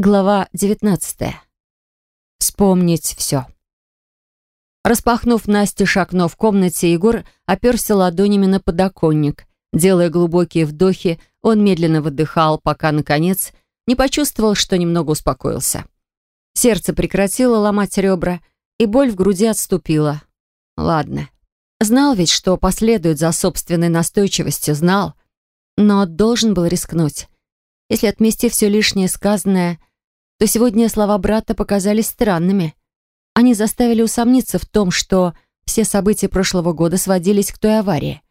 Глава 19. Вспомнить все. Распахнув Насте окно в комнате, Егор оперся ладонями на подоконник. Делая глубокие вдохи, он медленно выдыхал, пока, наконец, не почувствовал, что немного успокоился. Сердце прекратило ломать ребра, и боль в груди отступила. Ладно. Знал ведь, что последует за собственной настойчивостью, знал. Но должен был рискнуть. Если отмести все лишнее сказанное, то сегодня слова брата показались странными. Они заставили усомниться в том, что все события прошлого года сводились к той аварии.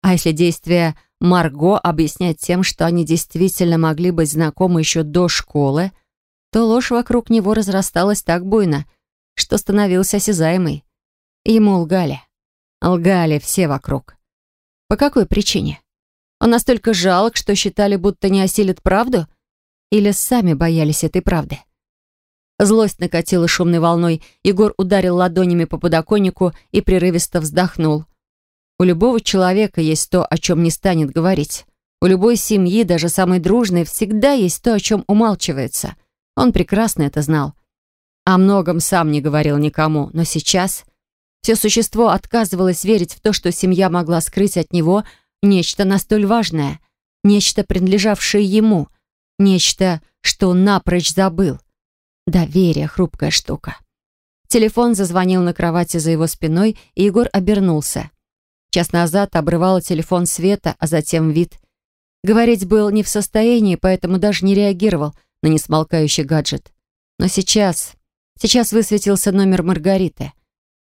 А если действия Марго объяснять тем, что они действительно могли быть знакомы еще до школы, то ложь вокруг него разрасталась так буйно, что становился осязаемой. Ему лгали. Лгали все вокруг. По какой причине? Он настолько жалок, что считали, будто не осилит правду — или сами боялись этой правды? Злость накатила шумной волной. Егор ударил ладонями по подоконнику и прерывисто вздохнул. У любого человека есть то, о чем не станет говорить. У любой семьи, даже самой дружной, всегда есть то, о чем умалчивается. Он прекрасно это знал. О многом сам не говорил никому, но сейчас все существо отказывалось верить в то, что семья могла скрыть от него нечто настолько важное, нечто, принадлежавшее ему — Нечто, что он напрочь забыл. Доверие — хрупкая штука. Телефон зазвонил на кровати за его спиной, и Егор обернулся. Час назад обрывала телефон света, а затем вид. Говорить был не в состоянии, поэтому даже не реагировал на несмолкающий гаджет. Но сейчас... Сейчас высветился номер Маргариты.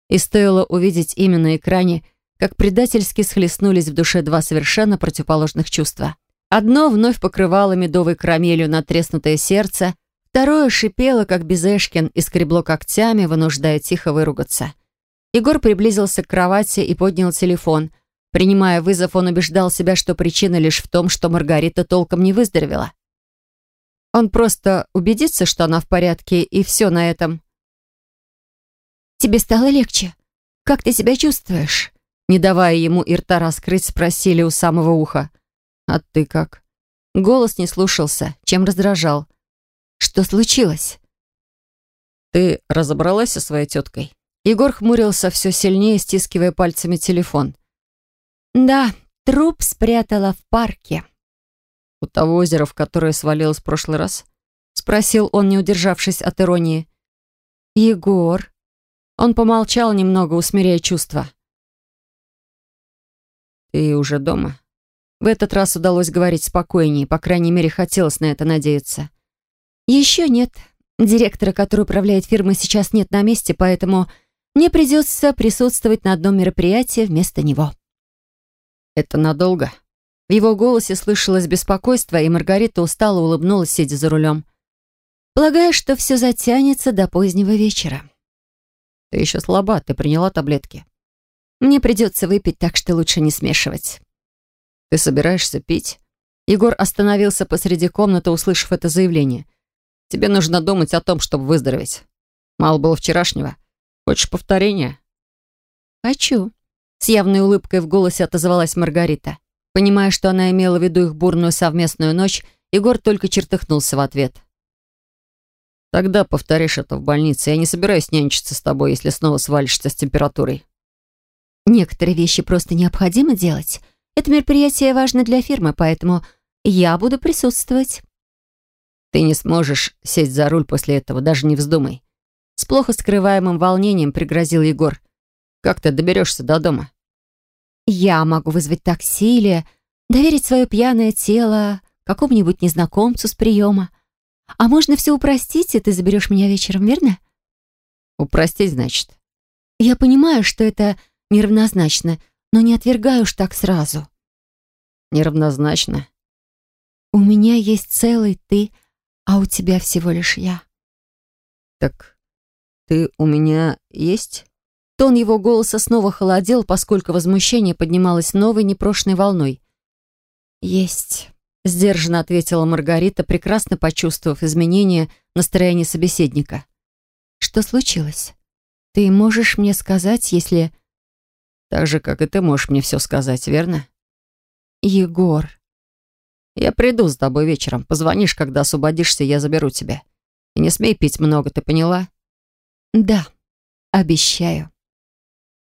И стоило увидеть имя на экране, как предательски схлестнулись в душе два совершенно противоположных чувства. Одно вновь покрывало медовой карамелью натреснутое сердце, второе шипело, как Безешкин, и скребло когтями, вынуждая тихо выругаться. Егор приблизился к кровати и поднял телефон. Принимая вызов, он убеждал себя, что причина лишь в том, что Маргарита толком не выздоровела. Он просто убедится, что она в порядке, и все на этом. «Тебе стало легче? Как ты себя чувствуешь?» Не давая ему и рта раскрыть, спросили у самого уха. «А ты как?» Голос не слушался, чем раздражал. «Что случилось?» «Ты разобралась со своей теткой?» Егор хмурился все сильнее, стискивая пальцами телефон. «Да, труп спрятала в парке». «У того озера, в которое свалилась в прошлый раз?» Спросил он, не удержавшись от иронии. «Егор». Он помолчал немного, усмиряя чувства. «Ты уже дома?» В этот раз удалось говорить спокойнее, по крайней мере, хотелось на это надеяться. «Еще нет. Директора, который управляет фирмой, сейчас нет на месте, поэтому мне придется присутствовать на одном мероприятии вместо него». «Это надолго?» В его голосе слышалось беспокойство, и Маргарита устало улыбнулась, сидя за рулем. «Полагаю, что все затянется до позднего вечера». «Ты еще слаба, ты приняла таблетки?» «Мне придется выпить, так что лучше не смешивать». «Ты собираешься пить?» Егор остановился посреди комнаты, услышав это заявление. «Тебе нужно думать о том, чтобы выздороветь. Мало было вчерашнего. Хочешь повторения?» «Хочу», — с явной улыбкой в голосе отозвалась Маргарита. Понимая, что она имела в виду их бурную совместную ночь, Егор только чертыхнулся в ответ. «Тогда повторишь это в больнице. Я не собираюсь нянчиться с тобой, если снова свалишься с температурой». «Некоторые вещи просто необходимо делать. Это мероприятие важно для фирмы, поэтому я буду присутствовать». «Ты не сможешь сесть за руль после этого, даже не вздумай». С плохо скрываемым волнением пригрозил Егор. «Как ты доберешься до дома?» «Я могу вызвать такси или доверить свое пьяное тело какому-нибудь незнакомцу с приема. А можно все упростить, и ты заберешь меня вечером, верно?» «Упростить, значит?» «Я понимаю, что это неравнозначно, но не отвергаю уж так сразу. Неравнозначно. У меня есть целый ты, а у тебя всего лишь я. Так ты у меня есть? Тон его голоса снова холодел, поскольку возмущение поднималось новой непрошенной волной. «Есть», — сдержанно ответила Маргарита, прекрасно почувствовав изменение настроения собеседника. «Что случилось? Ты можешь мне сказать, если так же, как и ты можешь мне все сказать, верно? Егор. Я приду с тобой вечером. Позвонишь, когда освободишься, я заберу тебя. И не смей пить много, ты поняла? Да, обещаю.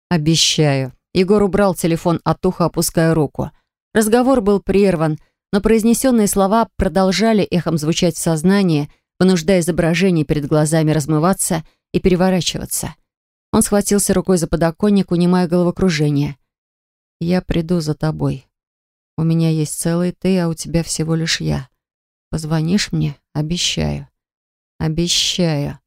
Обещаю. Егор убрал телефон от уха, опуская руку. Разговор был прерван, но произнесенные слова продолжали эхом звучать в сознании, вынуждая изображение перед глазами размываться и переворачиваться. Он схватился рукой за подоконник, унимая головокружение. «Я приду за тобой. У меня есть целый ты, а у тебя всего лишь я. Позвонишь мне? Обещаю. Обещаю».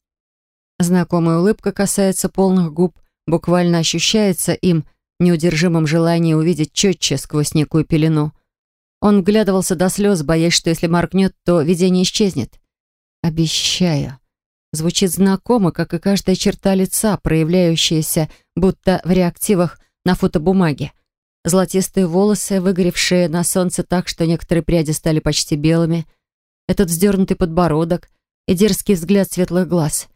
Знакомая улыбка касается полных губ, буквально ощущается им неудержимым желание увидеть четче сквозь некую пелену. Он вглядывался до слез, боясь, что если моргнет, то видение исчезнет. «Обещаю». Звучит знакомо, как и каждая черта лица, проявляющаяся будто в реактивах на фотобумаге. Золотистые волосы, выгоревшие на солнце так, что некоторые пряди стали почти белыми. Этот вздернутый подбородок и дерзкий взгляд светлых глаз.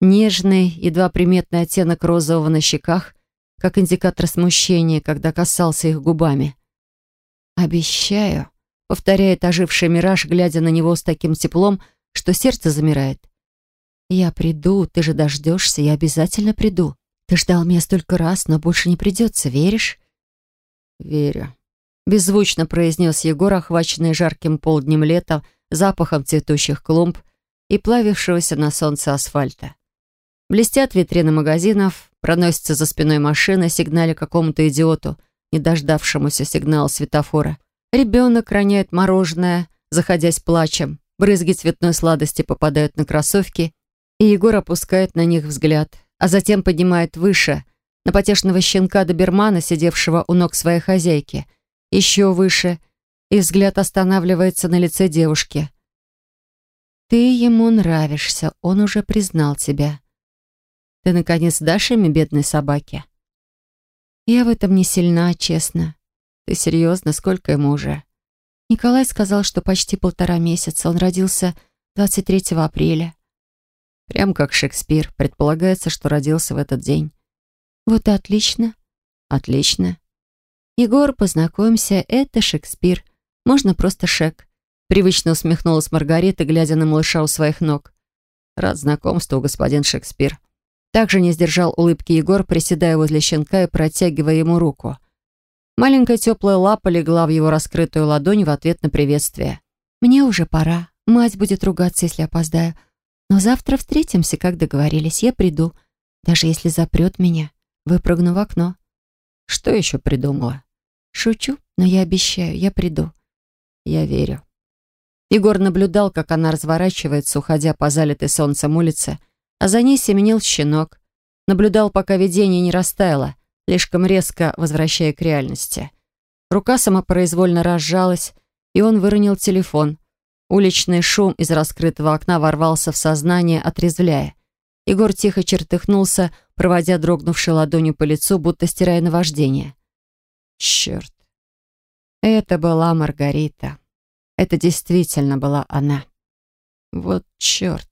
Нежный, едва приметный оттенок розового на щеках, как индикатор смущения, когда касался их губами. «Обещаю», — повторяет оживший мираж, глядя на него с таким теплом, что сердце замирает. «Я приду, ты же дождешься, я обязательно приду. Ты ждал меня столько раз, но больше не придется, веришь?» «Верю», — беззвучно произнес Егор, охваченный жарким полднем лета, запахом цветущих клумб и плавившегося на солнце асфальта. Блестят витрины магазинов, проносится за спиной машина, сигналя какому-то идиоту, не дождавшемуся сигнала светофора. Ребенок роняет мороженое, заходясь плачем. Брызги цветной сладости попадают на кроссовки, и Егор опускает на них взгляд, а затем поднимает выше, на потешного щенка добермана, сидевшего у ног своей хозяйки. Еще выше, и взгляд останавливается на лице девушки. «Ты ему нравишься, он уже признал тебя», ты, наконец, дашь имя бедной собаке?» «Я в этом не сильна, честно. Ты серьезно? Сколько ему уже?» Николай сказал, что почти полтора месяца. Он родился 23 апреля. Прям как Шекспир. Предполагается, что родился в этот день. Вот и отлично. Отлично. Егор, познакомься, это Шекспир. Можно просто Шек. Привычно усмехнулась Маргарита, глядя на малыша у своих ног. Рад знакомству, господин Шекспир. Также не сдержал улыбки Егор, приседая возле щенка и протягивая ему руку. Маленькая теплая лапа легла в его раскрытую ладонь в ответ на приветствие. «Мне уже пора. Мать будет ругаться, если опоздаю. Но завтра встретимся, как договорились. Я приду. Даже если запрет меня, выпрыгну в окно». «Что еще придумала?» «Шучу, но я обещаю, я приду». «Я верю». Егор наблюдал, как она разворачивается, уходя по залитой солнцем улице, а за ней семенил щенок. Наблюдал, пока видение не растаяло, слишком резко возвращая к реальности. Рука самопроизвольно разжалась, и он выронил телефон. Уличный шум из раскрытого окна ворвался в сознание, отрезвляя. Егор тихо чертыхнулся, проводя дрогнувшей ладонью по лицу, будто стирая наваждение. Черт. Это была Маргарита. Это действительно была она. Вот черт.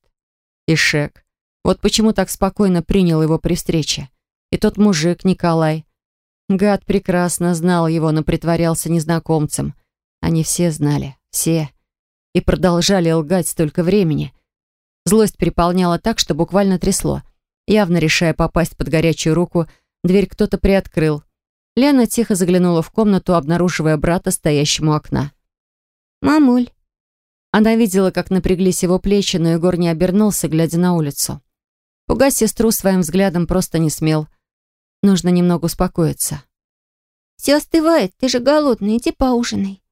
И Шек. Вот почему так спокойно принял его при встрече. И тот мужик, Николай. Гад прекрасно знал его, но притворялся незнакомцем. Они все знали, все. И продолжали лгать столько времени. Злость переполняла так, что буквально трясло. Явно решая попасть под горячую руку, дверь кто-то приоткрыл. Лена тихо заглянула в комнату, обнаруживая брата, стоящему у окна. «Мамуль». Она видела, как напряглись его плечи, но Егор не обернулся, глядя на улицу. Пугать сестру своим взглядом просто не смел. Нужно немного успокоиться. «Все остывает, ты же голодный, иди поужинай».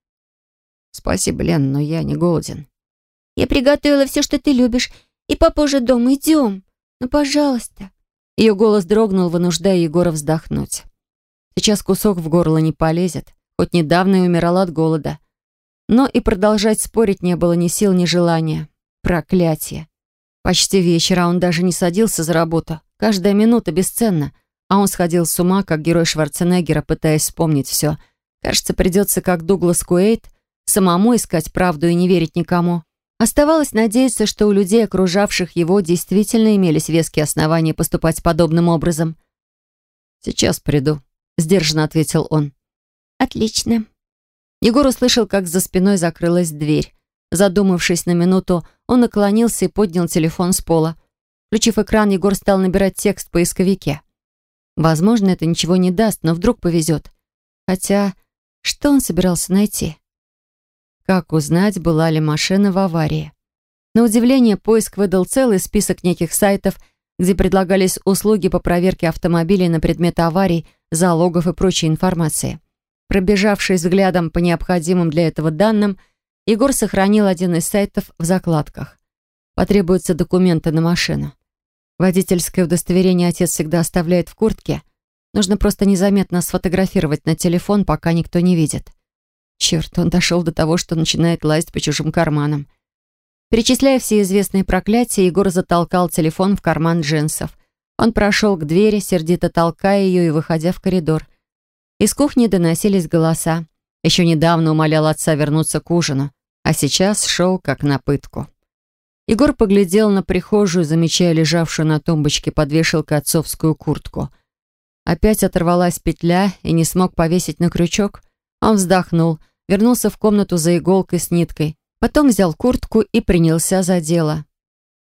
«Спасибо, Лен, но я не голоден». «Я приготовила все, что ты любишь, и папа уже дома, идем. Ну, пожалуйста». Ее голос дрогнул, вынуждая Егора вздохнуть. Сейчас кусок в горло не полезет, хоть недавно и умирал от голода. Но и продолжать спорить не было ни сил, ни желания. Проклятие. Почти вечер, а он даже не садился за работу. Каждая минута бесценна. А он сходил с ума, как герой Шварценеггера, пытаясь вспомнить все. Кажется, придется, как Дуглас Куэйт, самому искать правду и не верить никому. Оставалось надеяться, что у людей, окружавших его, действительно имелись веские основания поступать подобным образом. «Сейчас приду», — сдержанно ответил он. «Отлично». Егор услышал, как за спиной закрылась дверь. Задумавшись на минуту, он наклонился и поднял телефон с пола. Включив экран, Егор стал набирать текст в поисковике. Возможно, это ничего не даст, но вдруг повезет. Хотя, что он собирался найти? Как узнать, была ли машина в аварии? На удивление, поиск выдал целый список неких сайтов, где предлагались услуги по проверке автомобилей на предмет аварий, залогов и прочей информации. Пробежавшись взглядом по необходимым для этого данным, Егор сохранил один из сайтов в закладках. Потребуются документы на машину. Водительское удостоверение отец всегда оставляет в куртке. Нужно просто незаметно сфотографировать на телефон, пока никто не видит. Черт, он дошел до того, что начинает лазить по чужим карманам. Перечисляя все известные проклятия, Егор затолкал телефон в карман джинсов. Он прошел к двери, сердито толкая ее и выходя в коридор. Из кухни доносились голоса. Еще недавно умолял отца вернуться к ужину, а сейчас шел как на пытку. Егор поглядел на прихожую, замечая лежавшую на тумбочке под вешалкой отцовскую куртку. Опять оторвалась петля и не смог повесить на крючок. Он вздохнул, вернулся в комнату за иголкой с ниткой, потом взял куртку и принялся за дело.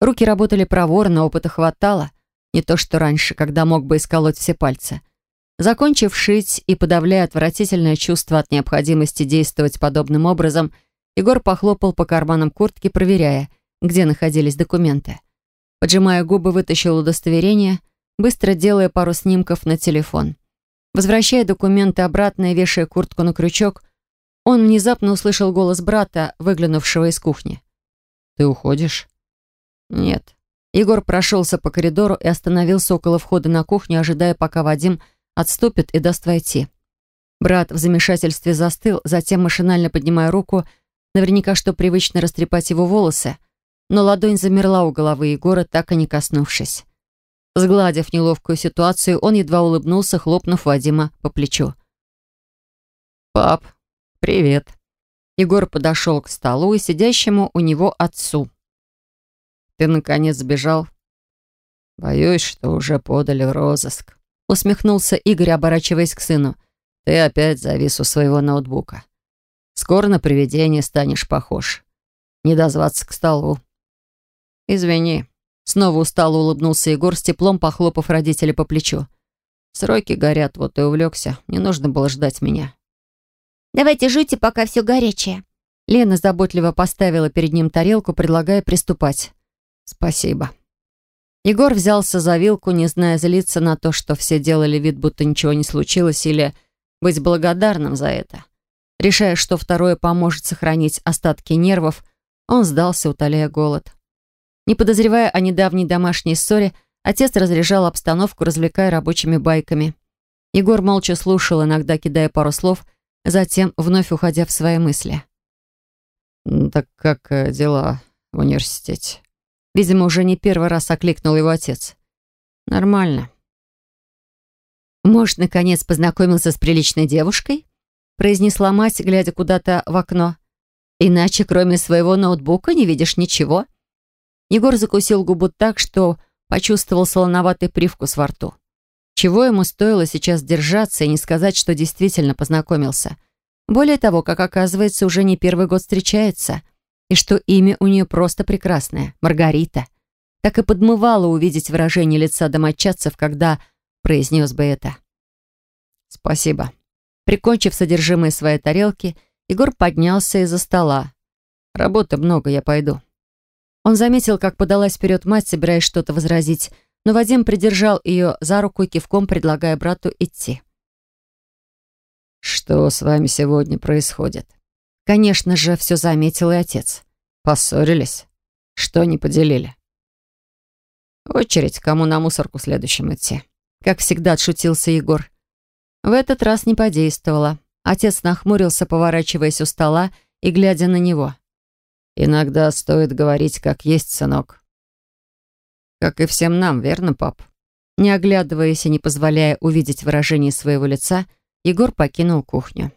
Руки работали проворно, опыта хватало. Не то что раньше, когда мог бы исколоть все пальцы. Закончив шить и подавляя отвратительное чувство от необходимости действовать подобным образом, Егор похлопал по карманам куртки, проверяя — где находились документы. Поджимая губы, вытащил удостоверение, быстро делая пару снимков на телефон. Возвращая документы обратно и вешая куртку на крючок, он внезапно услышал голос брата, выглянувшего из кухни. «Ты уходишь?» «Нет». Егор прошелся по коридору и остановился около входа на кухню, ожидая, пока Вадим отступит и даст войти. Брат в замешательстве застыл, затем, машинально поднимая руку, наверняка что привычно растрепать его волосы, но ладонь замерла у головы Егора, так и не коснувшись. Сгладив неловкую ситуацию, он едва улыбнулся, хлопнув Вадима по плечу. «Пап, привет». Егор подошел к столу и сидящему у него отцу. «Ты, наконец, сбежал?» «Боюсь, что уже подали в розыск», — усмехнулся Игорь, оборачиваясь к сыну. «Ты опять завис у своего ноутбука. Скоро на привидение станешь похож. Не дозваться к столу. «Извини». Снова устало улыбнулся Егор, с теплом похлопав родителя по плечу. «Сроки горят, вот и увлекся. Не нужно было ждать меня». «Давайте жуйте, пока все горячее». Лена заботливо поставила перед ним тарелку, предлагая приступать. «Спасибо». Егор взялся за вилку, не зная злиться на то, что все делали вид, будто ничего не случилось, или быть благодарным за это. Решая, что второе поможет сохранить остатки нервов, он сдался, утоляя голод. Не подозревая о недавней домашней ссоре, отец разряжал обстановку, развлекая рабочими байками. Егор молча слушал, иногда кидая пару слов, затем вновь уходя в свои мысли. «Так как э, дела в университете?» Видимо, уже не первый раз окликнул его отец. «Нормально». «Может, наконец познакомился с приличной девушкой?» произнесла мать, глядя куда-то в окно. «Иначе, кроме своего ноутбука, не видишь ничего?» Егор закусил губу так, что почувствовал солоноватый привкус во рту. Чего ему стоило сейчас держаться и не сказать, что действительно познакомился. Более того, как оказывается, уже не первый год встречается, и что имя у нее просто прекрасное — Маргарита. Так и подмывало увидеть выражение лица домочадцев, когда произнес бы это. «Спасибо». Прикончив содержимое своей тарелки, Егор поднялся из-за стола. «Работы много, я пойду». Он заметил, как подалась вперед мать, собираясь что-то возразить, но Вадим придержал ее за руку и кивком предлагая брату идти. «Что с вами сегодня происходит?» Конечно же, все заметил и отец. «Поссорились? Что не поделили?» «Очередь, кому на мусорку следующим идти?» Как всегда отшутился Егор. В этот раз не подействовало. Отец нахмурился, поворачиваясь у стола и глядя на него. Иногда стоит говорить, как есть, сынок. Как и всем нам, верно, пап? Не оглядываясь и не позволяя увидеть выражение своего лица, Егор покинул кухню.